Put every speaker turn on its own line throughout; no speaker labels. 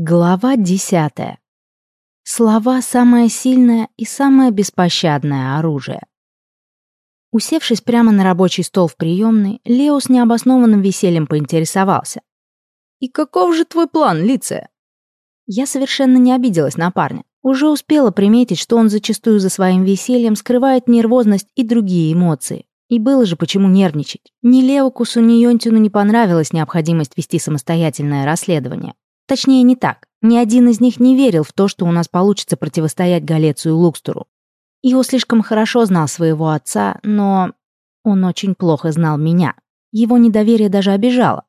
Глава десятая. Слова — самое сильное и самое беспощадное оружие. Усевшись прямо на рабочий стол в приемной, Лео с необоснованным весельем поинтересовался. «И каков же твой план, Лиция?» Я совершенно не обиделась на парня. Уже успела приметить, что он зачастую за своим весельем скрывает нервозность и другие эмоции. И было же почему нервничать. Ни Леокусу, ни Йонтину не понравилась необходимость вести самостоятельное расследование. Точнее, не так. Ни один из них не верил в то, что у нас получится противостоять Галецию и Лукстеру. Ио слишком хорошо знал своего отца, но он очень плохо знал меня. Его недоверие даже обижало.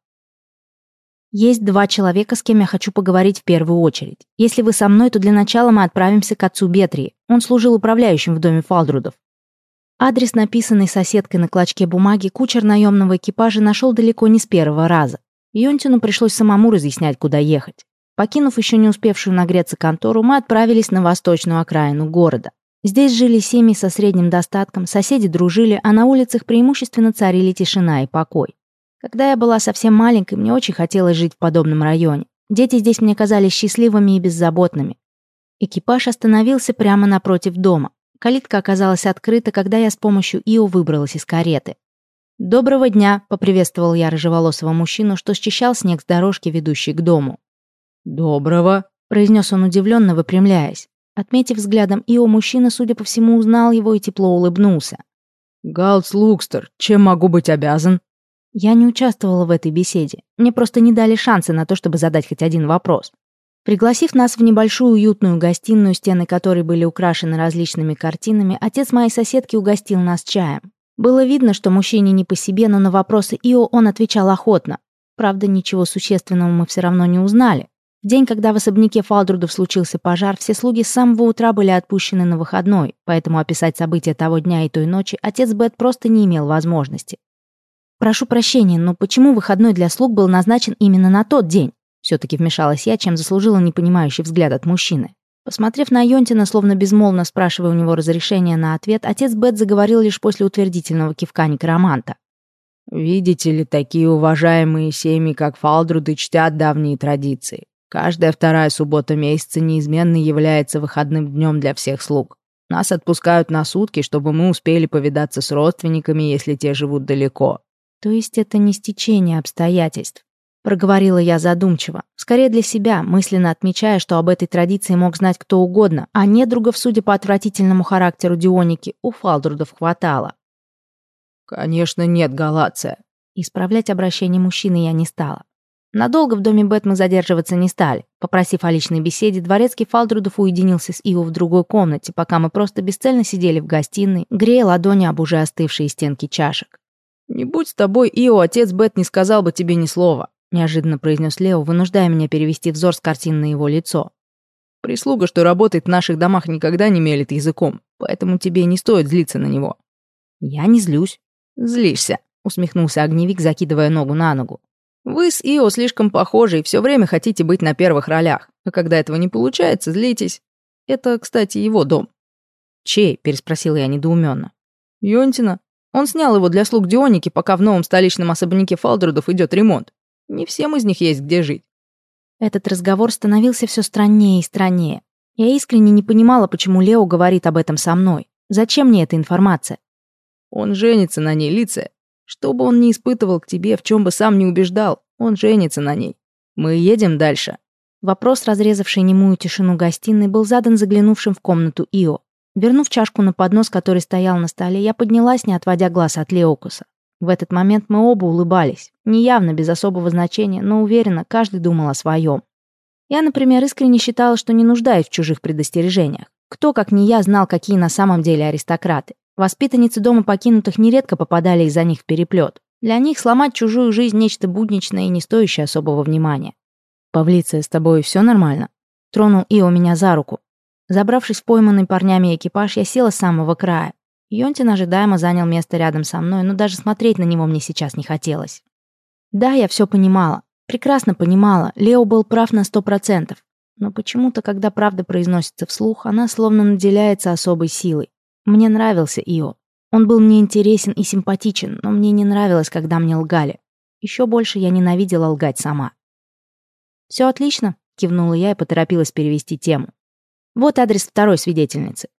Есть два человека, с кем я хочу поговорить в первую очередь. Если вы со мной, то для начала мы отправимся к отцу Бетрии. Он служил управляющим в доме Фалдрудов. Адрес, написанный соседкой на клочке бумаги, кучер наемного экипажа нашел далеко не с первого раза. Йонтину пришлось самому разъяснять, куда ехать. Покинув еще не успевшую нагреться контору, мы отправились на восточную окраину города. Здесь жили семьи со средним достатком, соседи дружили, а на улицах преимущественно царили тишина и покой. Когда я была совсем маленькой, мне очень хотелось жить в подобном районе. Дети здесь мне казались счастливыми и беззаботными. Экипаж остановился прямо напротив дома. Калитка оказалась открыта, когда я с помощью Ио выбралась из кареты. «Доброго дня», — поприветствовал я рыжеволосого мужчину, что счищал снег с дорожки, ведущей к дому.
«Доброго», — произнес он удивленно, выпрямляясь. Отметив взглядом Ио, мужчина, судя по всему, узнал его и тепло улыбнулся. «Галц Лукстер, чем могу быть обязан?»
Я не участвовала в этой беседе. Мне просто не дали шанса на то, чтобы задать хоть один вопрос. Пригласив нас в небольшую уютную гостиную, стены которой были украшены различными картинами, отец моей соседки угостил нас чаем. Было видно, что мужчине не по себе, но на вопросы Ио он отвечал охотно. Правда, ничего существенного мы все равно не узнали. В день, когда в особняке Фалдрудов случился пожар, все слуги с самого утра были отпущены на выходной, поэтому описать события того дня и той ночи отец Бет просто не имел возможности. «Прошу прощения, но почему выходной для слуг был назначен именно на тот день?» Все-таки вмешалась я, чем заслужила непонимающий взгляд от мужчины. Посмотрев на Йонтина, словно безмолвно спрашивая у него разрешения на ответ, отец Бет заговорил лишь после утвердительного кивка некроманта.
«Видите ли, такие уважаемые семьи, как Фалдруды, чтят давние традиции. Каждая вторая суббота месяца неизменно является выходным днем для всех слуг. Нас отпускают на сутки, чтобы мы успели повидаться с родственниками, если те живут далеко».
«То есть это не стечение обстоятельств?» Проговорила я задумчиво, скорее для себя, мысленно отмечая, что об этой традиции мог знать кто угодно, а недругов, судя по отвратительному характеру Дионики, у Фалдрудов хватало.
«Конечно нет, Галация».
Исправлять обращение мужчины я не стала. Надолго в доме Бет мы задерживаться не стали. Попросив о личной беседе, дворецкий Фалдрудов уединился с Ио в другой комнате, пока мы просто бесцельно сидели в гостиной, грея ладони об уже остывшие стенки чашек.
«Не будь с тобой, Ио, отец Бет не сказал бы тебе ни слова неожиданно произнес Лео, вынуждая меня перевести взор с картины на его лицо. Прислуга, что работает в наших домах, никогда не мелет языком, поэтому тебе не стоит злиться на него.
Я не злюсь.
Злишься, усмехнулся огневик, закидывая ногу на ногу. Вы с Ио слишком похожи и все время хотите быть на первых ролях, а когда этого не получается, злитесь. Это, кстати, его дом.
Чей? переспросил я недоуменно.
Йонтина. Он снял его для слуг Дионики, пока в новом столичном особняке Фалдрудов идет ремонт. Не всем из них есть где жить.
Этот разговор становился все страннее и страннее. Я искренне не понимала, почему Лео говорит об этом со мной. Зачем мне эта информация?
Он женится на ней, Лице. Что бы он ни испытывал к тебе, в чем бы сам не убеждал, он женится на ней. Мы едем дальше.
Вопрос, разрезавший немую тишину гостиной, был задан заглянувшим в комнату Ио. Вернув чашку на поднос, который стоял на столе, я поднялась, не отводя глаз от Леокуса. В этот момент мы оба улыбались. Неявно, без особого значения, но уверенно, каждый думал о своем. Я, например, искренне считала, что не нуждаюсь в чужих предостережениях. Кто, как не я, знал, какие на самом деле аристократы. Воспитанницы дома покинутых нередко попадали из-за них в переплет. Для них сломать чужую жизнь – нечто будничное и не стоящее особого внимания. «Павлиция, с тобой все нормально?» Тронул Ио меня за руку. Забравшись в пойманный парнями экипаж, я села с самого края. Йонтин ожидаемо занял место рядом со мной, но даже смотреть на него мне сейчас не хотелось. Да, я все понимала. Прекрасно понимала. Лео был прав на сто процентов. Но почему-то, когда правда произносится вслух, она словно наделяется особой силой. Мне нравился Ио. Он был мне интересен и симпатичен, но мне не нравилось, когда мне лгали. Еще больше я ненавидела лгать сама. «Все отлично», кивнула я и поторопилась перевести тему. Вот адрес второй свидетельницы.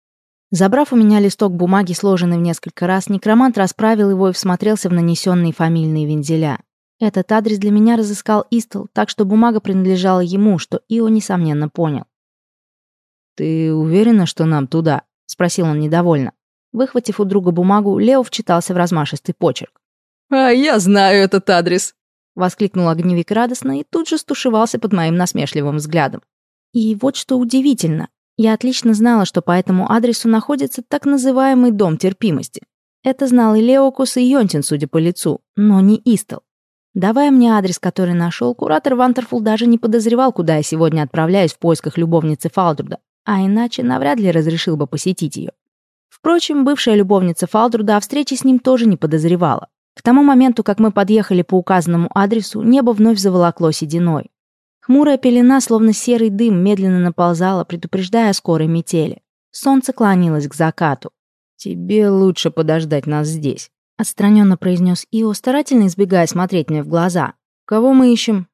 Забрав у меня листок бумаги, сложенный в несколько раз, некромант расправил его и всмотрелся в нанесенные фамильные вензеля. Этот адрес для меня разыскал Истл, так что бумага принадлежала ему, что Ио, несомненно, понял.
«Ты уверена, что нам туда?» — спросил он недовольно. Выхватив у друга бумагу, Лео вчитался в размашистый почерк.
«А я знаю этот адрес!»
— воскликнул огневик радостно и тут же стушевался под моим насмешливым взглядом. И вот что удивительно. Я отлично знала, что по этому адресу находится так называемый дом терпимости. Это знал и Леокус, и Йонтин, судя по лицу, но не Истел. Давая мне адрес, который нашел, куратор Вантерфул даже не подозревал, куда я сегодня отправляюсь в поисках любовницы Фалдруда, а иначе навряд ли разрешил бы посетить ее. Впрочем, бывшая любовница Фалдруда о встрече с ним тоже не подозревала. К тому моменту, как мы подъехали по указанному адресу, небо вновь заволокло сединой. Хмурая пелена, словно серый дым, медленно наползала, предупреждая о скорой метели. Солнце клонилось к закату.
«Тебе лучше подождать нас здесь», —
отстраненно произнес Ио, старательно избегая смотреть мне в глаза. «Кого мы ищем?»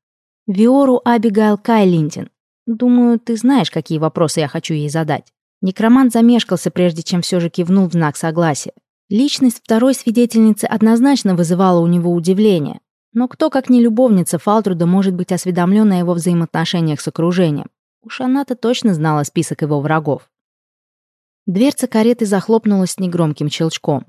«Виору Абигайл Кайлинтин. Думаю, ты знаешь, какие вопросы я хочу ей задать». Некромант замешкался, прежде чем все же кивнул в знак согласия. Личность второй свидетельницы однозначно вызывала у него удивление. Но кто, как не любовница Фалтруда, может быть осведомлен о его взаимоотношениях с окружением? Уж она-то точно знала список его врагов. Дверца кареты захлопнулась с негромким щелчком.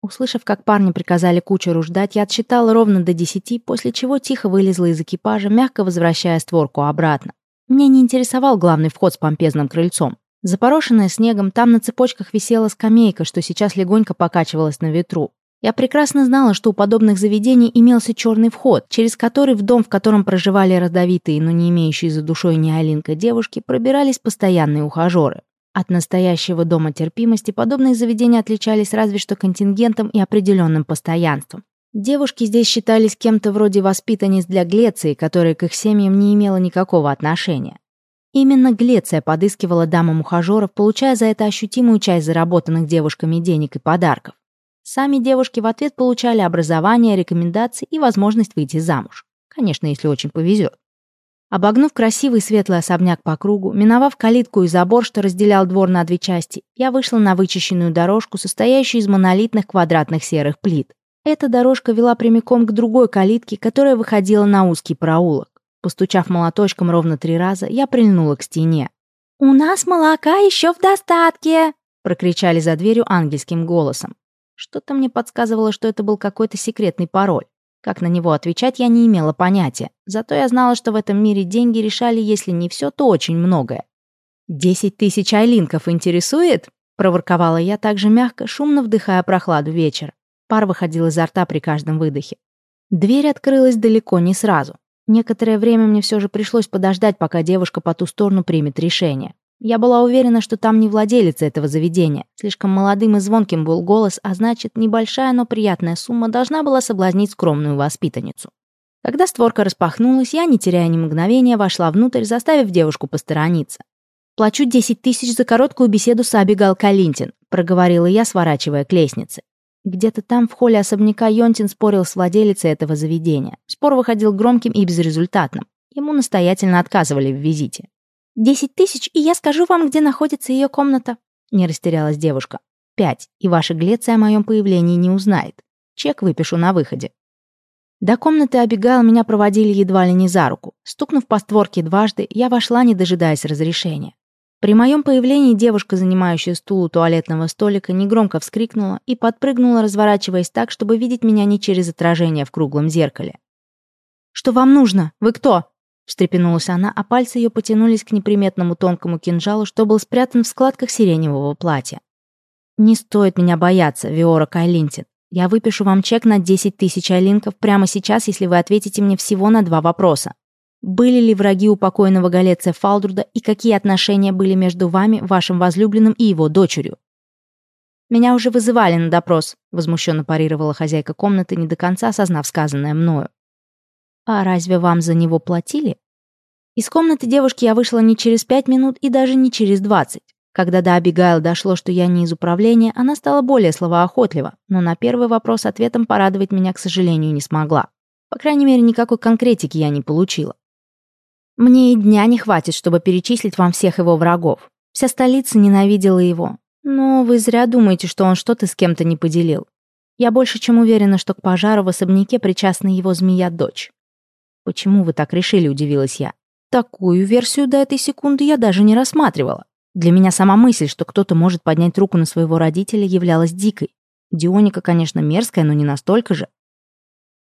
Услышав, как парни приказали кучеру ждать, я отсчитала ровно до десяти, после чего тихо вылезла из экипажа, мягко возвращая створку обратно. Меня не интересовал главный вход с помпезным крыльцом. Запорошенная снегом, там на цепочках висела скамейка, что сейчас легонько покачивалась на ветру. Я прекрасно знала, что у подобных заведений имелся черный вход, через который в дом, в котором проживали родовитые, но не имеющие за душой ни Алинка девушки, пробирались постоянные ухажеры. От настоящего дома терпимости подобные заведения отличались разве что контингентом и определенным постоянством. Девушки здесь считались кем-то вроде воспитанниц для Глеции, которая к их семьям не имела никакого отношения. Именно Глеция подыскивала дамам ухажеров, получая за это ощутимую часть заработанных девушками денег и подарков. Сами девушки в ответ получали образование, рекомендации и возможность выйти замуж. Конечно, если очень повезет. Обогнув красивый светлый особняк по кругу, миновав калитку и забор, что разделял двор на две части, я вышла на вычищенную дорожку, состоящую из монолитных квадратных серых плит. Эта дорожка вела прямиком к другой калитке, которая выходила на узкий проулок. Постучав молоточком ровно три раза, я прильнула к стене. «У нас молока еще в достатке!» прокричали за дверью ангельским голосом. Что-то мне подсказывало, что это был какой-то секретный пароль. Как на него отвечать, я не имела понятия. Зато я знала, что в этом мире деньги решали, если не все, то очень многое. «Десять тысяч айлинков интересует?» — проворковала я так же мягко, шумно вдыхая прохладу вечера. Пар выходил изо рта при каждом выдохе. Дверь открылась далеко не сразу. Некоторое время мне все же пришлось подождать, пока девушка по ту сторону примет решение. Я была уверена, что там не владелец этого заведения. Слишком молодым и звонким был голос, а значит, небольшая, но приятная сумма должна была соблазнить скромную воспитанницу. Когда створка распахнулась, я, не теряя ни мгновения, вошла внутрь, заставив девушку посторониться. «Плачу 10 тысяч за короткую беседу с Абигал Калинтин», проговорила я, сворачивая к лестнице. Где-то там, в холле особняка, Йонтин спорил с владелицей этого заведения. Спор выходил громким и безрезультатным. Ему настоятельно отказывали в визите. «Десять тысяч, и я скажу вам, где находится ее комната», — не растерялась девушка. «Пять, и ваша Глеция о моем появлении не узнает. Чек выпишу на выходе». До комнаты Абигал меня проводили едва ли не за руку. Стукнув по створке дважды, я вошла, не дожидаясь разрешения. При моем появлении девушка, занимающая стул у туалетного столика, негромко вскрикнула и подпрыгнула, разворачиваясь так, чтобы видеть меня не через отражение в круглом зеркале. «Что вам нужно? Вы кто?» Встрепенулась она, а пальцы ее потянулись к неприметному тонкому кинжалу, что был спрятан в складках сиреневого платья. «Не стоит меня бояться, Виора Кайлинтин. Я выпишу вам чек на 10 тысяч айлинков прямо сейчас, если вы ответите мне всего на два вопроса. Были ли враги у покойного Галеция Фалдруда и какие отношения были между вами, вашим возлюбленным и его дочерью?» «Меня уже вызывали на допрос», — возмущенно парировала хозяйка комнаты, не до конца осознав сказанное мною. «А разве вам за него платили?» Из комнаты девушки я вышла не через пять минут и даже не через двадцать. Когда до Абигайл дошло, что я не из управления, она стала более словоохотлива, но на первый вопрос ответом порадовать меня, к сожалению, не смогла. По крайней мере, никакой конкретики я не получила. Мне и дня не хватит, чтобы перечислить вам всех его врагов. Вся столица ненавидела его. Но вы зря думаете, что он что-то с кем-то не поделил. Я больше чем уверена, что к пожару в особняке причастна его змея-дочь. «Почему вы так решили?» – удивилась я. Такую версию до этой секунды я даже не рассматривала. Для меня сама мысль, что кто-то может поднять руку на своего родителя, являлась дикой. Дионика, конечно, мерзкая, но не настолько же.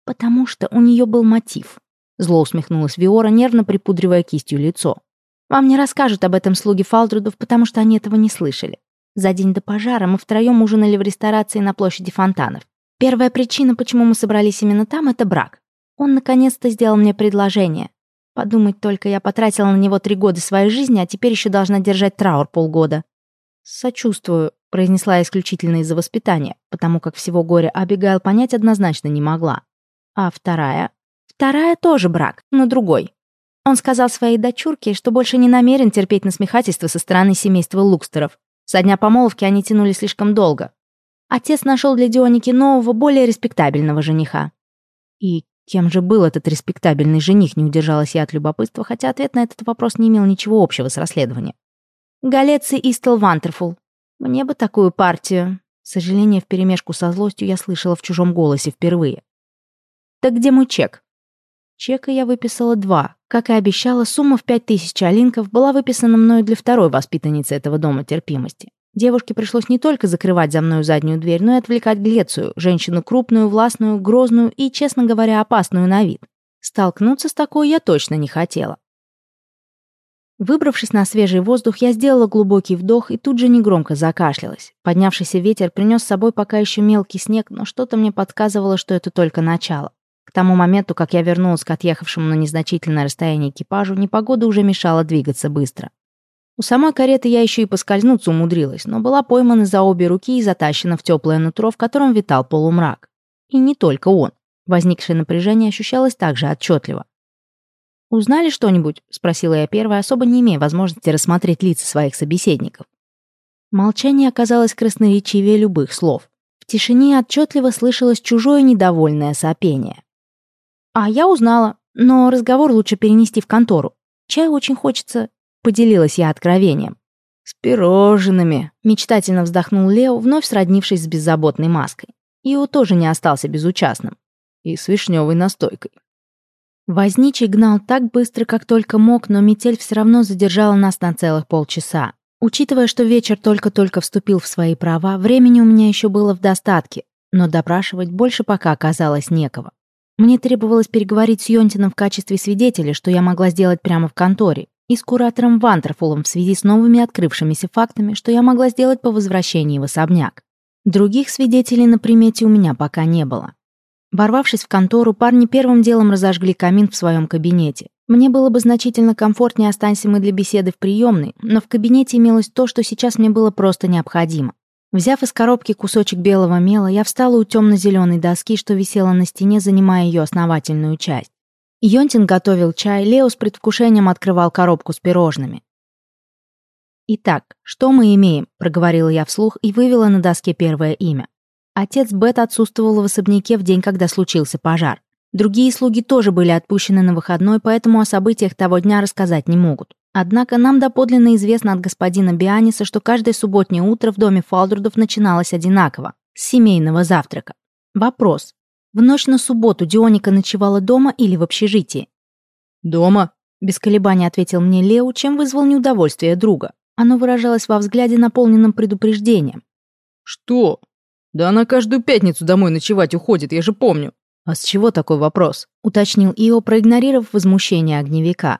Потому что у нее был мотив. Зло усмехнулась Виора, нервно припудривая кистью лицо. Вам не расскажут об этом слуги Фалдрудов, потому что они этого не слышали. За день до пожара мы втроем ужинали в ресторации на площади фонтанов. Первая причина, почему мы собрались именно там, это брак. Он наконец-то сделал мне предложение. Подумать только, я потратила на него три года своей жизни, а теперь еще должна держать траур полгода. «Сочувствую», — произнесла исключительно из-за воспитания, потому как всего горя Абигайл понять однозначно не могла. А вторая? Вторая тоже брак, но другой. Он сказал своей дочурке, что больше не намерен терпеть насмехательства со стороны семейства Лукстеров. Со дня помолвки они тянули слишком долго. Отец нашел для Дионики нового, более респектабельного жениха. И Кем же был этот респектабельный жених, не удержалась я от любопытства, хотя ответ на этот вопрос не имел ничего общего с расследованием. Галеци Истел Вантерфул. Мне бы такую партию. Сожаление вперемешку со злостью я слышала в чужом голосе впервые. Так где мой чек? Чека я выписала два. Как и обещала, сумма в пять тысяч алинков была выписана мною для второй воспитанницы этого дома терпимости. Девушке пришлось не только закрывать за мною заднюю дверь, но и отвлекать Глецию, женщину крупную, властную, грозную и, честно говоря, опасную на вид. Столкнуться с такой я точно не хотела. Выбравшись на свежий воздух, я сделала глубокий вдох и тут же негромко закашлялась. Поднявшийся ветер принес с собой пока еще мелкий снег, но что-то мне подсказывало, что это только начало. К тому моменту, как я вернулась к отъехавшему на незначительное расстояние экипажу, непогода уже мешала двигаться быстро. У самой кареты я еще и поскользнуться умудрилась, но была поймана за обе руки и затащена в теплое нутро, в котором витал полумрак. И не только он. Возникшее напряжение ощущалось также отчетливо. «Узнали что-нибудь?» — спросила я первая, особо не имея возможности рассмотреть лица своих собеседников. Молчание оказалось красноречивее любых слов. В тишине отчетливо слышалось чужое недовольное сопение. «А я узнала, но разговор лучше перенести в контору. Чай очень хочется Поделилась я откровением. «С пирожными», — мечтательно вздохнул Лео, вновь сроднившись с беззаботной маской. Ио тоже не остался безучастным. И с вишневой настойкой. Возничий гнал так быстро, как только мог, но метель все равно задержала нас на целых полчаса. Учитывая, что вечер только-только вступил в свои права, времени у меня еще было в достатке, но допрашивать больше пока оказалось некого. Мне требовалось переговорить с Йонтином в качестве свидетеля, что я могла сделать прямо в конторе, и с куратором Вантерфулом в связи с новыми открывшимися фактами, что я могла сделать по возвращении в особняк. Других свидетелей на примете у меня пока не было. Ворвавшись в контору, парни первым делом разожгли камин в своем кабинете. Мне было бы значительно комфортнее, останься мы для беседы в приемной, но в кабинете имелось то, что сейчас мне было просто необходимо. Взяв из коробки кусочек белого мела, я встала у темно-зеленой доски, что висела на стене, занимая ее основательную часть. Йонтин готовил чай, Лео с предвкушением открывал коробку с пирожными. «Итак, что мы имеем?» — проговорила я вслух и вывела на доске первое имя. Отец Бет отсутствовал в особняке в день, когда случился пожар. Другие слуги тоже были отпущены на выходной, поэтому о событиях того дня рассказать не могут. Однако нам доподлинно известно от господина Бианиса, что каждое субботнее утро в доме Фалдрудов начиналось одинаково – с семейного завтрака. Вопрос. В ночь на субботу Дионика ночевала дома или в общежитии?
«Дома», — без колебаний ответил мне Лео, чем вызвал неудовольствие друга. Оно выражалось во взгляде, наполненном предупреждением. «Что? Да она каждую пятницу домой ночевать уходит, я же помню». «А с чего такой вопрос?» — уточнил Ио, проигнорировав возмущение огневика.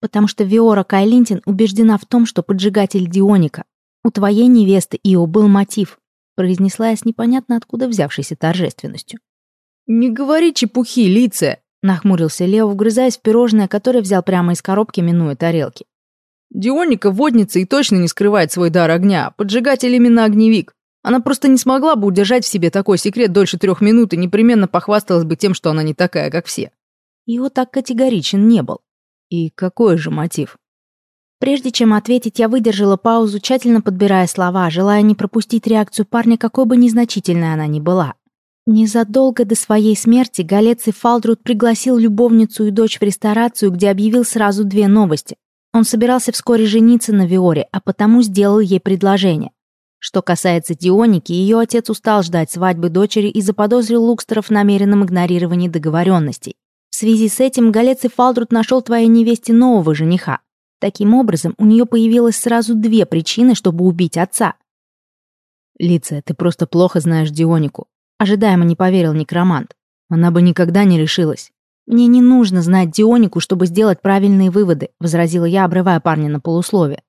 «Потому что Виора Кайлинтин убеждена в том, что поджигатель Дионика. У твоей невесты, Ио, был мотив», — произнесла я с непонятно откуда взявшейся торжественностью.
«Не говори чепухи, Лице!» — нахмурился Лео, вгрызаясь в пирожное, которое взял прямо из коробки, минуя тарелки. «Дионика водница и точно не скрывает свой дар огня. Поджигатель именно огневик. Она просто не смогла бы удержать в себе такой секрет дольше трех минут и непременно похвасталась бы тем, что она не такая, как все».
Его так категоричен не был.
И какой же мотив?
Прежде чем ответить, я выдержала паузу, тщательно подбирая слова, желая не пропустить реакцию парня, какой бы незначительной она ни была. Незадолго до своей смерти Галец и Фалдрут пригласил любовницу и дочь в ресторацию, где объявил сразу две новости. Он собирался вскоре жениться на Виоре, а потому сделал ей предложение. Что касается Дионики, ее отец устал ждать свадьбы дочери и заподозрил Лукстеров в намеренном игнорировании договоренностей. В связи с этим Галец и Фалдрут нашел твоей невесте нового жениха. Таким образом, у нее появилось сразу две причины, чтобы убить отца.
Лица, ты просто плохо знаешь Дионику. Ожидаемо не поверил некромант. Она бы никогда не решилась.
«Мне не нужно знать Дионику, чтобы сделать правильные выводы», возразила я, обрывая парня на полуслове.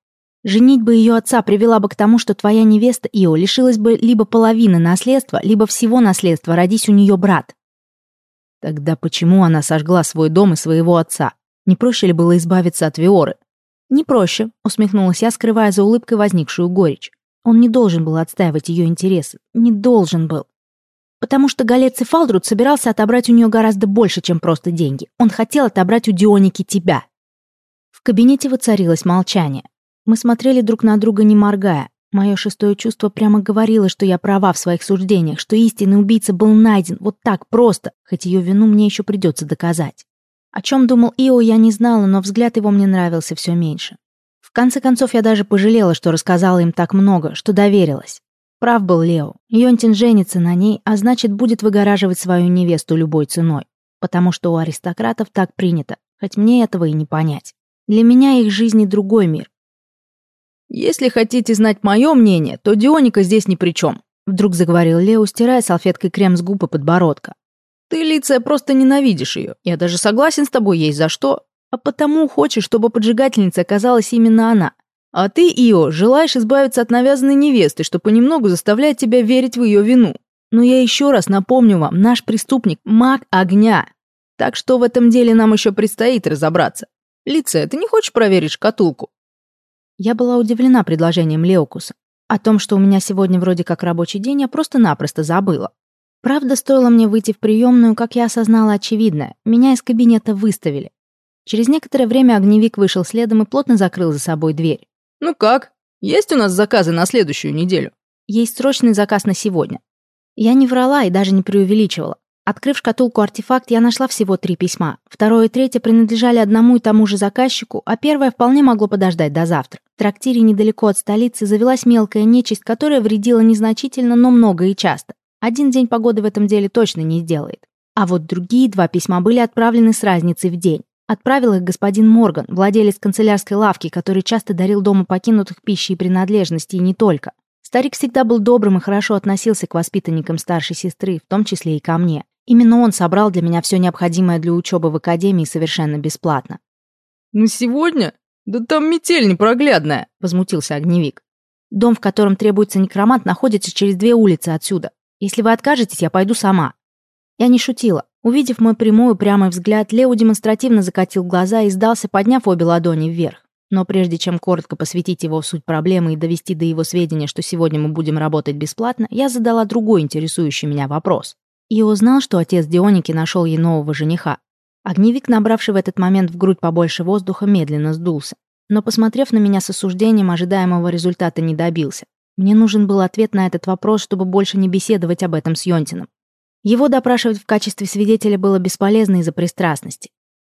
«Женить бы ее отца привела бы к тому, что твоя невеста Ио лишилась бы либо половины наследства, либо всего наследства, родись у нее брат».
Тогда почему она сожгла свой дом и своего отца? Не проще ли было избавиться от Виоры?
«Не проще», — усмехнулась я, скрывая за улыбкой возникшую горечь. Он не должен был отстаивать ее интересы. Не должен был потому что Галец и Фалдрут собирался отобрать у нее гораздо больше, чем просто деньги. Он хотел отобрать у Дионики тебя. В кабинете воцарилось молчание. Мы смотрели друг на друга, не моргая. Мое шестое чувство прямо говорило, что я права в своих суждениях, что истинный убийца был найден вот так просто, хоть ее вину мне еще придется доказать. О чем думал Ио, я не знала, но взгляд его мне нравился все меньше. В конце концов, я даже пожалела, что рассказала им так много, что доверилась. Прав был Лео. Йонтин женится на ней, а значит, будет выгораживать свою невесту любой ценой. Потому что у аристократов так принято, хоть мне этого и не понять. Для меня их жизни другой мир.
«Если хотите знать мое мнение, то Дионика здесь ни при чем», вдруг заговорил Лео, стирая салфеткой крем с губ и подбородка. «Ты, Лиция, просто ненавидишь ее. Я даже согласен с тобой, есть за что. А потому хочешь, чтобы поджигательницей оказалась именно она. А ты, Ио, желаешь избавиться от навязанной невесты, что понемногу заставляет тебя верить в ее вину. Но я еще раз напомню вам, наш преступник – маг огня. Так что в этом деле нам еще предстоит разобраться. Лице, ты не хочешь проверить шкатулку?»
Я была удивлена предложением Леокуса. О том, что у меня сегодня вроде как рабочий день, я просто-напросто забыла. Правда, стоило мне выйти в приемную, как я осознала очевидное. Меня из кабинета выставили. Через некоторое время огневик вышел следом и плотно закрыл за собой дверь.
«Ну как? Есть у нас заказы на следующую неделю?»
«Есть срочный заказ на сегодня». Я не врала и даже не преувеличивала. Открыв шкатулку артефакт, я нашла всего три письма. Второе и третье принадлежали одному и тому же заказчику, а первое вполне могло подождать до завтра. В трактире недалеко от столицы завелась мелкая нечисть, которая вредила незначительно, но много и часто. Один день погоды в этом деле точно не сделает. А вот другие два письма были отправлены с разницей в день. Отправил их господин Морган, владелец канцелярской лавки, который часто дарил дому покинутых пищи и принадлежности, и не только. Старик всегда был добрым и хорошо относился к воспитанникам старшей сестры, в том числе и ко мне. Именно он собрал для меня все необходимое для учебы в академии совершенно бесплатно.
«На сегодня? Да там метель непроглядная!» — возмутился огневик.
«Дом, в котором требуется некромант, находится через две улицы отсюда. Если вы откажетесь, я пойду сама». Я не шутила. Увидев мой прямой упрямый взгляд, Лео демонстративно закатил глаза и сдался, подняв обе ладони вверх. Но прежде чем коротко посвятить его в суть проблемы и довести до его сведения, что сегодня мы будем работать бесплатно, я задала другой интересующий меня вопрос. И узнал, что отец Дионики нашел ей нового жениха. Огневик, набравший в этот момент в грудь побольше воздуха, медленно сдулся. Но, посмотрев на меня с осуждением, ожидаемого результата не добился. Мне нужен был ответ на этот вопрос, чтобы больше не беседовать об этом с Йонтином. Его допрашивать в качестве свидетеля было бесполезно из-за пристрастности.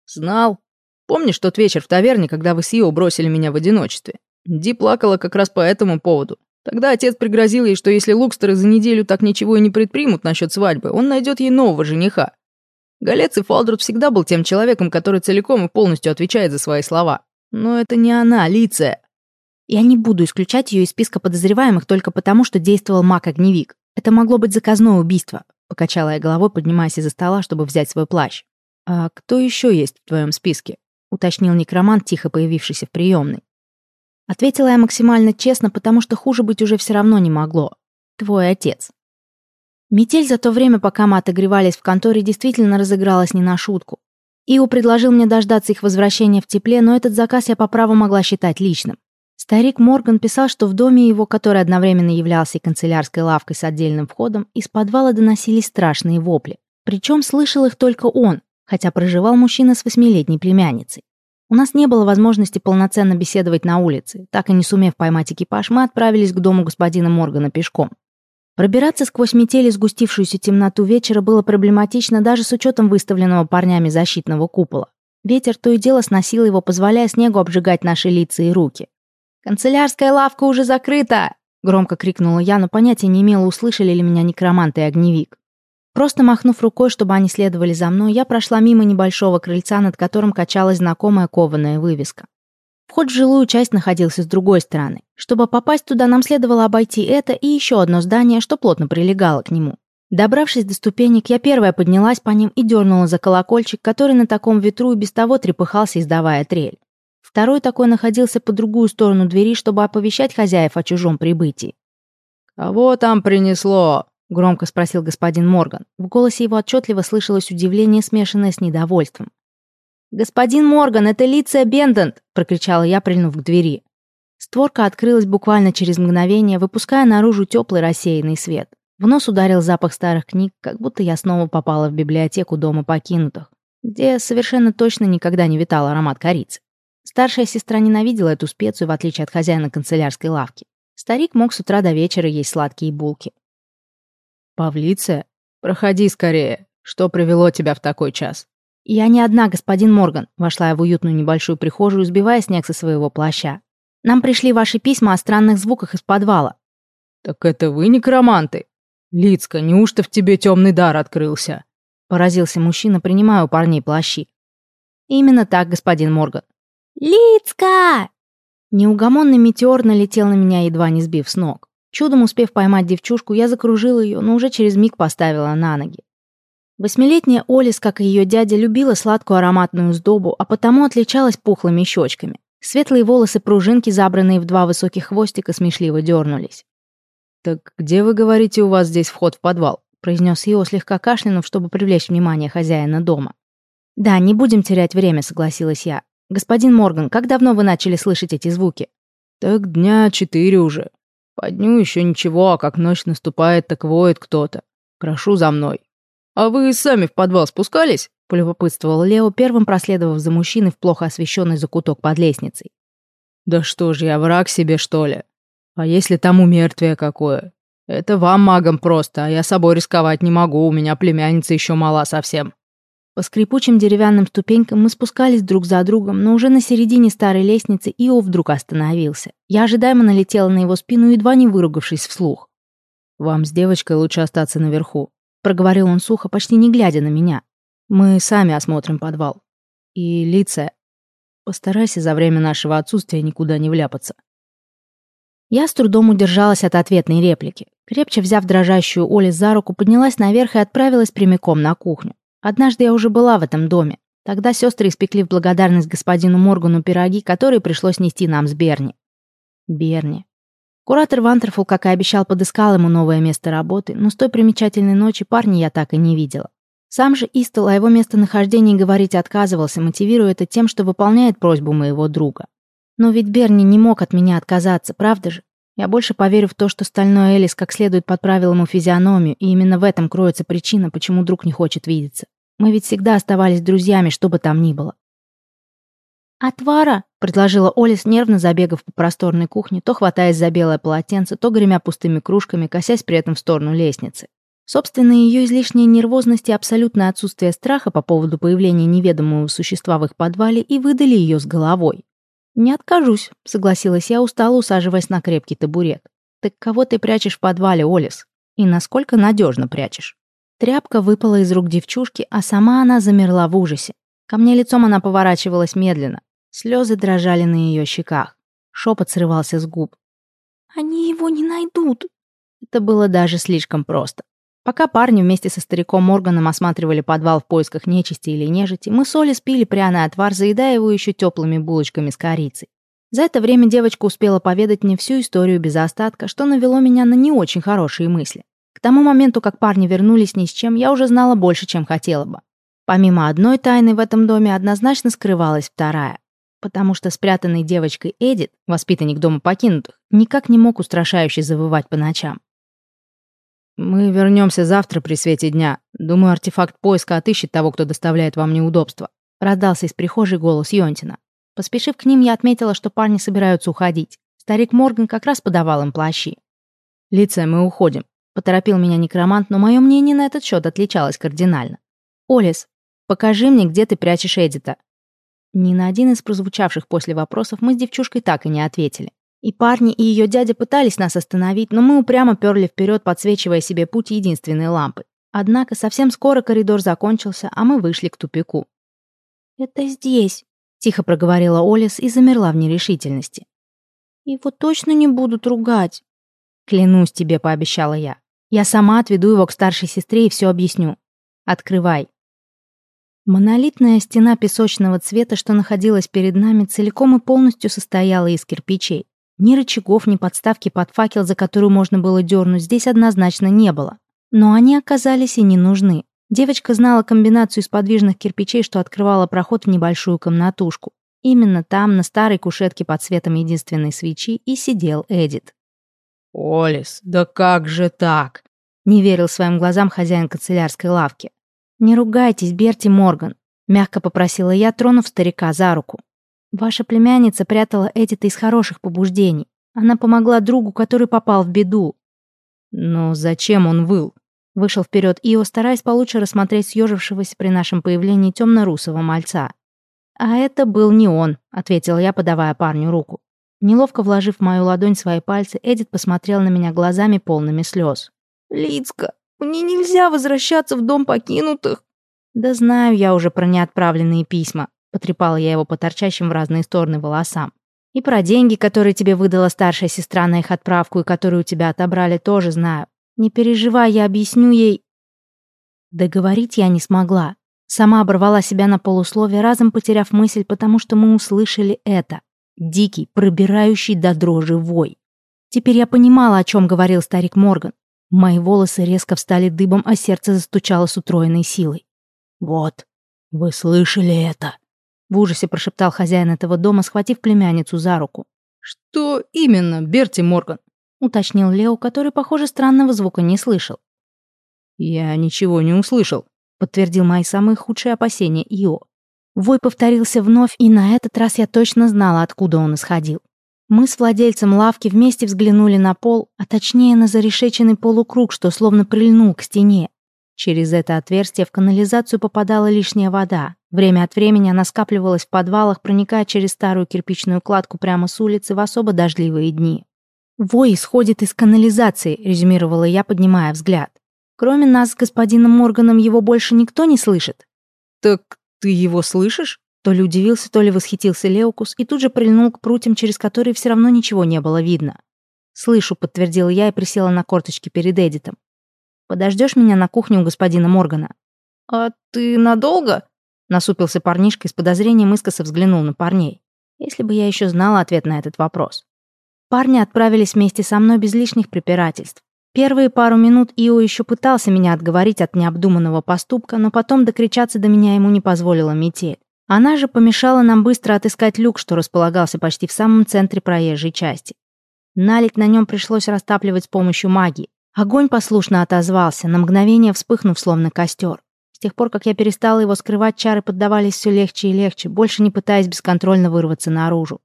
«Знал. Помнишь тот вечер в таверне, когда вы с Ио бросили меня в одиночестве? Ди плакала как раз по этому поводу. Тогда отец пригрозил ей, что если Лукстеры за неделю так ничего и не предпримут насчет свадьбы, он найдет ей нового жениха. Галец и Фалдрут всегда был тем человеком, который целиком и полностью отвечает за свои слова. Но это не она, Лиция.
Я не буду исключать ее из списка подозреваемых только потому, что действовал маг-огневик. Это могло быть заказное убийство. Покачала я головой, поднимаясь из-за стола, чтобы взять свой плащ. «А кто еще есть в твоем списке?» — уточнил некромант, тихо появившийся в приемной. Ответила я максимально честно, потому что хуже быть уже все равно не могло. Твой отец. Метель за то время, пока мы отогревались в конторе, действительно разыгралась не на шутку. Ио предложил мне дождаться их возвращения в тепле, но этот заказ я по праву могла считать личным. Старик Морган писал, что в доме его, который одновременно являлся и канцелярской лавкой с отдельным входом, из подвала доносились страшные вопли. Причем слышал их только он, хотя проживал мужчина с восьмилетней племянницей. У нас не было возможности полноценно беседовать на улице. Так и не сумев поймать экипаж, мы отправились к дому господина Моргана пешком. Пробираться сквозь метели сгустившуюся темноту вечера было проблематично даже с учетом выставленного парнями защитного купола. Ветер то и дело сносил его, позволяя снегу обжигать наши лица и руки. «Канцелярская лавка уже закрыта!» — громко крикнула я, но понятия не имела, услышали ли меня некромант и огневик. Просто махнув рукой, чтобы они следовали за мной, я прошла мимо небольшого крыльца, над которым качалась знакомая кованая вывеска. Вход в жилую часть находился с другой стороны. Чтобы попасть туда, нам следовало обойти это и еще одно здание, что плотно прилегало к нему. Добравшись до ступенек, я первая поднялась по ним и дернула за колокольчик, который на таком ветру и без того трепыхался, издавая трель. Второй такой находился по другую сторону двери, чтобы оповещать хозяев о чужом прибытии.
«Кого там принесло?» — громко спросил господин Морган.
В голосе его отчетливо слышалось удивление, смешанное с недовольством. «Господин Морган, это Лиция Бендент!» — прокричала я, прильнув к двери. Створка открылась буквально через мгновение, выпуская наружу теплый рассеянный свет. В нос ударил запах старых книг, как будто я снова попала в библиотеку дома покинутых, где совершенно точно никогда не витал аромат корицы. Старшая сестра ненавидела эту специю, в отличие от хозяина канцелярской лавки. Старик мог с утра до вечера есть сладкие булки.
«Павлиция, проходи скорее. Что привело тебя в такой час?»
«Я не одна, господин Морган», — вошла я в уютную небольшую прихожую, сбивая снег со своего плаща. «Нам пришли ваши письма о странных звуках из подвала».
«Так это вы некроманты? Лицка, неужто в тебе темный дар открылся?»
Поразился мужчина, принимая у парней плащи. «Именно так, господин Морган».
«Лицка!»
Неугомонный метеор налетел на меня, едва не сбив с ног. Чудом успев поймать девчушку, я закружила ее, но уже через миг поставила на ноги. Восьмилетняя Олис, как и ее дядя, любила сладкую ароматную сдобу, а потому отличалась пухлыми щечками. Светлые волосы пружинки, забранные в два высоких хвостика, смешливо дернулись.
«Так где, вы говорите, у вас здесь вход в подвал?» произнес Ио, слегка кашлянув, чтобы привлечь внимание хозяина дома.
«Да, не будем терять время», — согласилась я. «Господин Морган, как давно вы начали слышать эти звуки?»
«Так дня четыре уже. По дню еще ничего, а как ночь наступает, так воет кто-то. Прошу за мной. А вы сами в подвал спускались? Полюбопытствовал Лео, первым проследовав за мужчиной в плохо освещенный закуток под лестницей. Да что ж, я враг себе, что ли? А если там умертвие какое? Это вам, магам, просто, а я собой рисковать не могу, у меня племянница еще мала совсем.
По скрипучим деревянным ступенькам мы спускались друг за другом, но уже на середине старой лестницы Ио вдруг остановился. Я ожидаемо налетела на его спину, едва не выругавшись вслух.
«Вам с девочкой лучше остаться наверху», —
проговорил он сухо, почти не глядя на меня.
«Мы сами осмотрим подвал. И лица. Постарайся за время нашего отсутствия никуда не вляпаться».
Я с трудом удержалась от ответной реплики. Крепче взяв дрожащую Оли за руку, поднялась наверх и отправилась прямиком на кухню. Однажды я уже была в этом доме. Тогда сестры испекли в благодарность господину Моргану пироги, которые пришлось нести нам с Берни. Берни. Куратор Вантерфул, как и обещал, подыскал ему новое место работы, но с той примечательной ночи парня я так и не видела. Сам же Истел о его местонахождении говорить отказывался, мотивируя это тем, что выполняет просьбу моего друга. Но ведь Берни не мог от меня отказаться, правда же? Я больше поверю в то, что стальной Элис как следует подправил ему физиономию, и именно в этом кроется причина, почему друг не хочет видеться. Мы ведь всегда оставались друзьями, что бы там ни было.
«Отвара!»
— предложила Олис, нервно забегав по просторной кухне, то хватаясь за белое полотенце, то гремя пустыми кружками, косясь при этом в сторону лестницы. Собственно, ее излишняя нервозность и абсолютное отсутствие страха по поводу появления неведомого существа в их подвале и выдали ее с головой. «Не откажусь», — согласилась я, устало усаживаясь на крепкий табурет. «Так кого ты прячешь в подвале, Олис? И насколько надежно прячешь?» Тряпка выпала из рук девчушки, а сама она замерла в ужасе. Ко мне лицом она поворачивалась медленно. Слезы дрожали на ее щеках. Шепот срывался с губ.
«Они его не найдут».
Это было даже слишком просто. Пока парни вместе со стариком Морганом осматривали подвал в поисках нечисти или нежити, мы с Олей спили пряный отвар, заедая его еще теплыми булочками с корицей. За это время девочка успела поведать мне всю историю без остатка, что навело меня на не очень хорошие мысли. К тому моменту, как парни вернулись ни с чем, я уже знала больше, чем хотела бы. Помимо одной тайны в этом доме однозначно скрывалась вторая. Потому что спрятанный девочкой Эдит, воспитанник дома покинутых, никак не мог устрашающе завывать по ночам.
«Мы вернемся завтра при свете дня. Думаю, артефакт поиска отыщет того, кто доставляет вам неудобства»,
раздался из прихожей голос Йонтина. Поспешив к ним, я отметила, что парни собираются уходить. Старик Морган как раз подавал им плащи.
«Лица, мы уходим»,
поторопил меня некромант, но мое мнение на этот счет отличалось кардинально. «Олес, покажи мне, где ты прячешь Эдита». Ни на один из прозвучавших после вопросов мы с девчушкой так и не ответили. И парни, и ее дядя пытались нас остановить, но мы упрямо перли вперед, подсвечивая себе путь единственной лампой. Однако совсем скоро коридор закончился, а мы вышли к тупику.
«Это здесь», —
тихо проговорила Олес и замерла в нерешительности.
«Его точно не будут ругать».
«Клянусь тебе», — пообещала я. «Я сама отведу его к старшей сестре и все объясню. Открывай». Монолитная стена песочного цвета, что находилась перед нами, целиком и полностью состояла из кирпичей. Ни рычагов, ни подставки под факел, за которую можно было дернуть, здесь однозначно не было. Но они оказались и не нужны. Девочка знала комбинацию из подвижных кирпичей, что открывала проход в небольшую комнатушку. Именно там, на старой кушетке под светом единственной свечи, и сидел Эдит.
«Олис, да как же так?»
Не верил своим глазам хозяин канцелярской лавки. «Не ругайтесь, Берти Морган», — мягко попросила я, тронув старика за руку. «Ваша племянница прятала Эдита из хороших побуждений. Она помогла другу, который попал в беду.
Но зачем он выл?
Вышел вперед Ио, стараясь получше рассмотреть съежившегося при нашем появлении темно-русого мальца. «А это был не он», — ответила я, подавая парню руку. Неловко вложив в мою ладонь свои пальцы, Эдит посмотрел на меня глазами полными слез.
«Лицка, мне нельзя возвращаться в дом покинутых».
«Да знаю я уже про неотправленные письма», — потрепала я его по торчащим в разные стороны волосам. И про деньги, которые тебе выдала старшая сестра на их отправку и которые у тебя отобрали, тоже знаю. Не переживай, я объясню ей...» Договорить я не смогла. Сама оборвала себя на полусловие, разом потеряв мысль, потому что мы услышали это. Дикий, пробирающий до дрожи вой. Теперь я понимала, о чем говорил старик Морган. Мои волосы резко встали дыбом, а сердце застучало с утроенной силой.
«Вот, вы слышали это?»
В ужасе прошептал хозяин этого дома, схватив племянницу за руку.
«Что именно, Берти Морган?»
уточнил Лео, который, похоже, странного звука не слышал.
«Я ничего не услышал», — подтвердил мои самые худшие опасения Ио.
Вой повторился вновь, и на этот раз я точно знала, откуда он исходил. Мы с владельцем лавки вместе взглянули на пол, а точнее на зарешеченный полукруг, что словно прильнул к стене. Через это отверстие в канализацию попадала лишняя вода. Время от времени она скапливалась в подвалах, проникая через старую кирпичную кладку прямо с улицы в особо дождливые дни. «Вой исходит из канализации», — резюмировала я, поднимая взгляд. «Кроме нас с господином Морганом его больше никто не слышит».
«Так ты его слышишь?»
То ли удивился, то ли восхитился Леокус и тут же прильнул к прутьям, через которые все равно ничего не было видно. «Слышу», — подтвердила я и присела на корточки перед Эдитом. Подождешь меня на кухню у господина Моргана?»
«А ты надолго?»
Насупился парнишка и с подозрением искоса взглянул на парней. Если бы я еще знала ответ на этот вопрос. Парни отправились вместе со мной без лишних препирательств. Первые пару минут Ио еще пытался меня отговорить от необдуманного поступка, но потом докричаться до меня ему не позволила метель. Она же помешала нам быстро отыскать люк, что располагался почти в самом центре проезжей части. Налить на нем пришлось растапливать с помощью магии. Огонь послушно отозвался, на мгновение вспыхнув, словно костер. С тех пор, как я перестала его скрывать, чары поддавались все легче и легче, больше не пытаясь бесконтрольно вырваться наружу.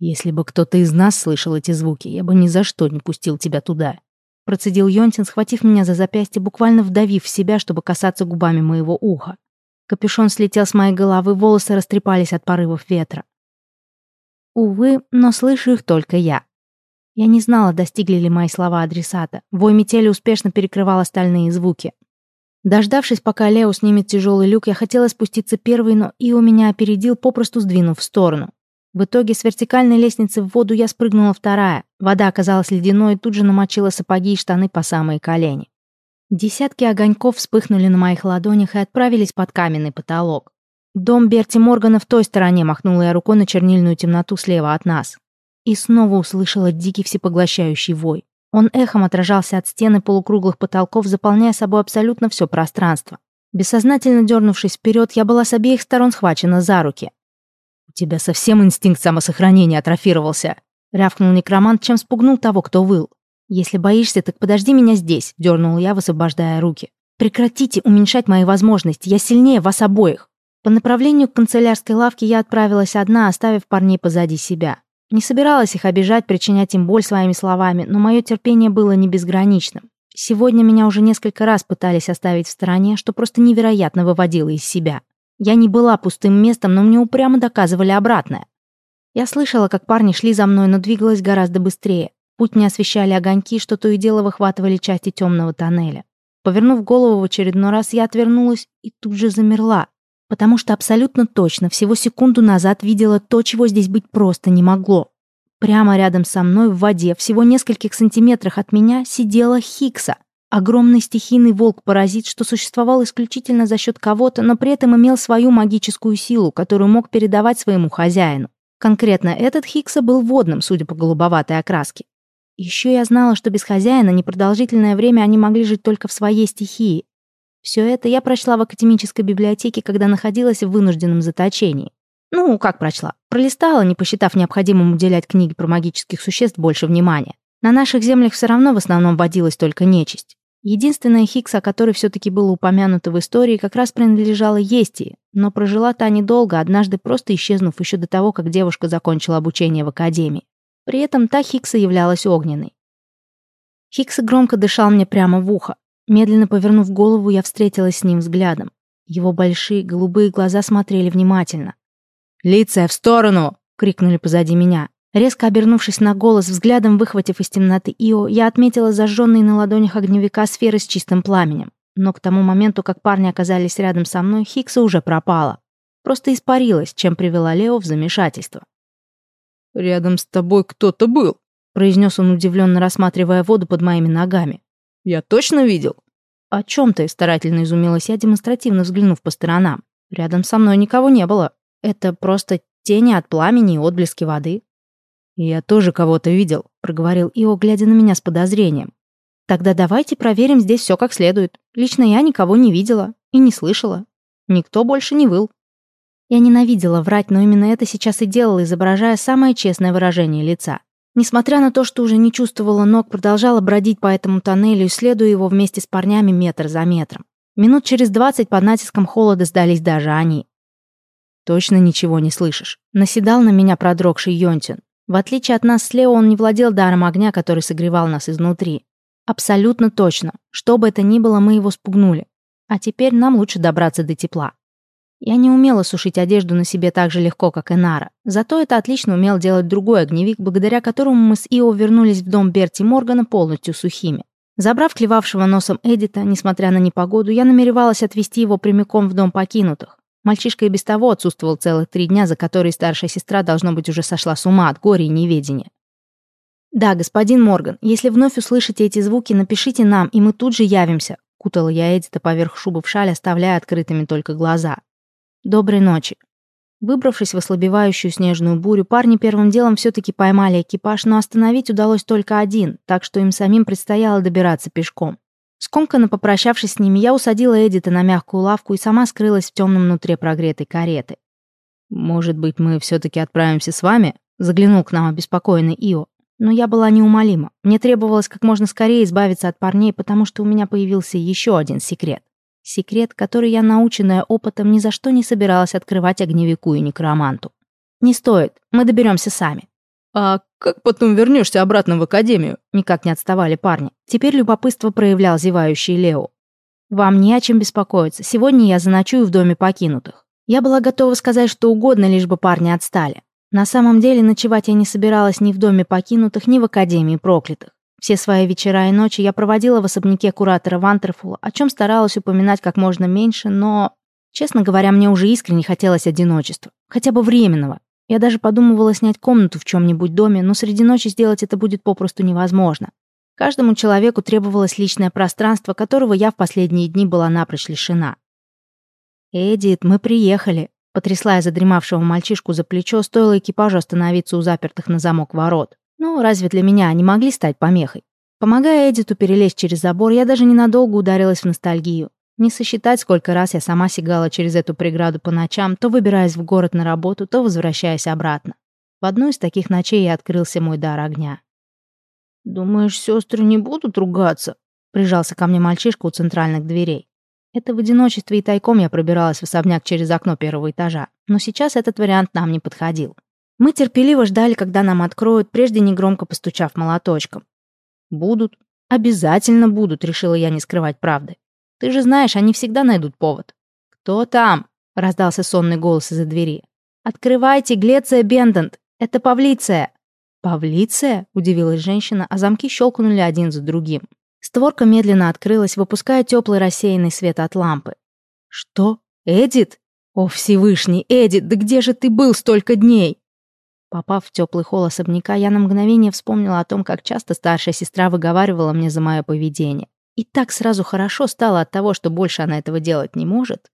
«Если бы кто-то из нас слышал эти звуки, я бы ни за что не пустил тебя туда», процедил Йонтин, схватив меня за запястье, буквально вдавив в себя, чтобы касаться губами моего уха.
Капюшон слетел с моей головы, волосы растрепались от порывов ветра. Увы, но слышу их только я. Я не знала, достигли ли мои слова адресата. Вой метели успешно перекрывал остальные звуки. Дождавшись, пока Лео снимет тяжелый люк, я хотела спуститься первой, но и у меня опередил, попросту сдвинув в сторону. В итоге с вертикальной лестницы в воду я спрыгнула вторая. Вода оказалась ледяной и тут же намочила сапоги и штаны по самые колени. Десятки огоньков вспыхнули на моих ладонях и отправились под каменный потолок. Дом Берти Моргана в той стороне махнула я рукой на чернильную темноту слева от нас. И снова услышала дикий всепоглощающий вой. Он эхом отражался от стены полукруглых потолков, заполняя собой абсолютно все пространство. Бессознательно дернувшись вперед, я была с обеих сторон схвачена за руки.
«У тебя совсем инстинкт самосохранения атрофировался», — рявкнул некромант, чем спугнул того, кто выл.
«Если боишься, так подожди меня здесь», — дернул я, высвобождая руки. «Прекратите уменьшать мои возможности, я сильнее вас обоих». По направлению к канцелярской лавке я отправилась одна, оставив парней позади себя. Не собиралась их обижать, причинять им боль своими словами, но мое терпение было не безграничным. Сегодня меня уже несколько раз пытались оставить в стороне, что просто невероятно выводило из себя. Я не была пустым местом, но мне упрямо доказывали обратное. Я слышала, как парни шли за мной, но двигалась гораздо быстрее. Путь не освещали огоньки, что то и дело выхватывали части темного тоннеля. Повернув голову в очередной раз, я отвернулась и тут же замерла, потому что абсолютно точно всего секунду назад видела то, чего здесь быть просто не могло. Прямо рядом со мной в воде, всего нескольких сантиметрах от меня, сидела Хикса. Огромный стихийный волк-паразит, что существовал исключительно за счет кого-то, но при этом имел свою магическую силу, которую мог передавать своему хозяину. Конкретно этот Хикса был водным, судя по голубоватой окраске. Еще я знала, что без хозяина непродолжительное время они могли жить только в своей стихии. Все это я прочла в академической библиотеке, когда находилась в вынужденном заточении. Ну, как прочла? Пролистала, не посчитав необходимым уделять книге про магических существ больше внимания. На наших землях все равно в основном водилась только нечисть. Единственная Хикс, о которой все-таки было упомянуто в истории, как раз принадлежала Естии, но прожила та недолго, однажды просто исчезнув еще до того, как девушка закончила обучение в академии. При этом та Хикса являлась огненной. Хикса громко дышал мне прямо в ухо. Медленно повернув голову, я встретилась с ним взглядом. Его большие голубые глаза смотрели внимательно.
«Лиция, в сторону!» — крикнули позади меня.
Резко обернувшись на голос, взглядом выхватив из темноты Ио, я отметила зажженные на ладонях огневика сферы с чистым пламенем. Но к тому моменту, как парни оказались рядом со мной, Хикса уже пропала. Просто испарилась, чем привела Лео в замешательство.
«Рядом с тобой кто-то был», — произнес он, удивленно рассматривая воду под моими ногами. «Я точно видел?»
«О чем ты?» — старательно изумилась я, демонстративно взглянув по сторонам. «Рядом со мной никого не было». Это просто тени от пламени и отблески воды.
«Я тоже кого-то видел», — проговорил Ио, глядя на меня с подозрением.
«Тогда давайте проверим здесь все как следует. Лично я никого не видела и не слышала. Никто больше не выл». Я ненавидела врать, но именно это сейчас и делала, изображая самое честное выражение лица. Несмотря на то, что уже не чувствовала ног, продолжала бродить по этому тоннелю, исследуя его вместе с парнями метр за метром. Минут через двадцать под натиском холода сдались даже они.
Точно ничего не слышишь.
Наседал на меня продрогший Йонтин. В отличие от нас с Лео, он не владел даром огня, который согревал нас изнутри. Абсолютно точно. Что бы это ни было, мы его спугнули. А теперь нам лучше добраться до тепла. Я не умела сушить одежду на себе так же легко, как Энара. Зато это отлично умел делать другой огневик, благодаря которому мы с Ио вернулись в дом Берти Моргана полностью сухими. Забрав клевавшего носом Эдита, несмотря на непогоду, я намеревалась отвезти его прямиком в дом покинутых. Мальчишка и без того отсутствовал целых три дня, за которые старшая сестра, должно быть, уже сошла с ума от горя и неведения. «Да, господин Морган, если вновь услышите эти звуки, напишите нам, и мы тут же явимся», кутала я Эдита поверх шубы в шаль, оставляя открытыми только глаза. «Доброй ночи». Выбравшись в ослабевающую снежную бурю, парни первым делом все-таки поймали экипаж, но остановить удалось только один, так что им самим предстояло добираться пешком. Скомканно попрощавшись с ними, я усадила Эдита на мягкую лавку и сама скрылась в темном нутре прогретой кареты.
«Может быть, мы все-таки отправимся с вами?» — заглянул к нам обеспокоенный Ио.
Но я была неумолима. Мне требовалось как можно скорее избавиться от парней, потому что у меня появился еще один секрет. Секрет, который я, наученная опытом, ни за что не собиралась открывать огневику и некроманту. «Не стоит, мы доберемся сами».
«А как потом вернешься обратно в академию?»
Никак не отставали парни. Теперь любопытство проявлял зевающий Лео. «Вам не о чем беспокоиться. Сегодня я заночую в доме покинутых». Я была готова сказать что угодно, лишь бы парни отстали. На самом деле ночевать я не собиралась ни в доме покинутых, ни в Академии проклятых. Все свои вечера и ночи я проводила в особняке куратора Вантерфула, о чем старалась упоминать как можно меньше, но, честно говоря, мне уже искренне хотелось одиночества. Хотя бы временного. Я даже подумывала снять комнату в чем-нибудь доме, но среди ночи сделать это будет попросту невозможно. Каждому человеку требовалось личное пространство, которого я в последние дни была напрочь лишена. «Эдит, мы приехали», — потрясла я задремавшего мальчишку за плечо, стоило экипажу остановиться у запертых на замок ворот. Ну, разве для меня они могли стать помехой? Помогая Эдиту перелезть через забор, я даже ненадолго ударилась в ностальгию. Не сосчитать, сколько раз я сама сигала через эту преграду по ночам, то выбираясь в город на работу, то возвращаясь обратно. В одну из таких ночей и открылся мой дар огня.
«Думаешь, сестры не будут ругаться?»
Прижался ко мне мальчишка у центральных дверей. Это в одиночестве и тайком я пробиралась в особняк через окно первого этажа. Но сейчас этот вариант нам не подходил. Мы терпеливо ждали, когда нам откроют, прежде негромко постучав молоточком.
«Будут»,
«Обязательно будут», — решила я не скрывать правды. «Ты же знаешь, они всегда найдут повод». «Кто там?» — раздался сонный голос из-за двери. «Открывайте, Глеция Бендент! Это Павлиция!» «Павлиция?» — удивилась женщина, а замки щелкнули один за другим. Створка медленно открылась, выпуская теплый рассеянный свет от лампы. «Что? Эдит? О, Всевышний, Эдит, да где же ты был столько дней?» Попав в теплый холл особняка, я на мгновение вспомнила о том, как часто старшая сестра выговаривала мне за мое поведение. И так сразу хорошо стало от того, что больше она этого делать не может.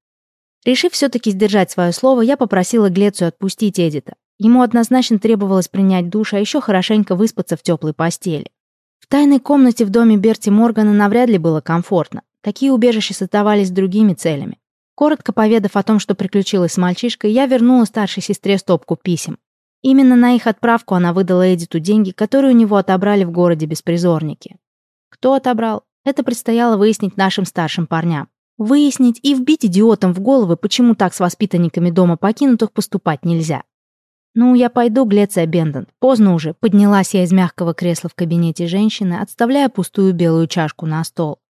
Решив все-таки сдержать свое слово, я попросила Глецию отпустить Эдита. Ему однозначно требовалось принять душ, а еще хорошенько выспаться в теплой постели. В тайной комнате в доме Берти Моргана навряд ли было комфортно. Такие убежища создавались другими целями. Коротко поведав о том, что приключилось с мальчишкой, я вернула старшей сестре стопку писем. Именно на их отправку она выдала Эдиту деньги, которые у него отобрали в городе беспризорники. Кто отобрал? Это предстояло выяснить нашим старшим парням. Выяснить и вбить идиотам в головы, почему так с воспитанниками дома покинутых поступать нельзя. «Ну, я пойду, Глеция Бендон. Поздно уже». Поднялась я из мягкого кресла в кабинете женщины, отставляя пустую белую чашку на стол.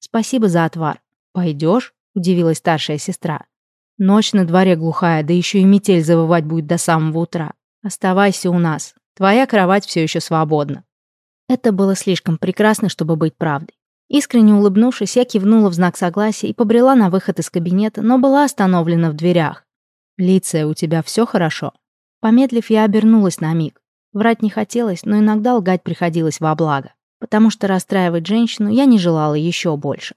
«Спасибо за отвар». «Пойдешь?» — удивилась старшая сестра. «Ночь на дворе глухая, да еще и метель завывать будет до самого утра. Оставайся у нас. Твоя кровать все еще свободна». Это было слишком прекрасно, чтобы быть правдой. Искренне улыбнувшись, я кивнула в знак согласия и побрела на выход из кабинета, но была остановлена в дверях. «Лиция, у тебя все хорошо?» Помедлив, я обернулась на миг. Врать не хотелось, но иногда лгать приходилось во благо, потому что расстраивать женщину я не желала еще больше.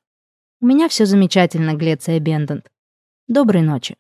У меня все замечательно, Глеция Бендент. Доброй ночи.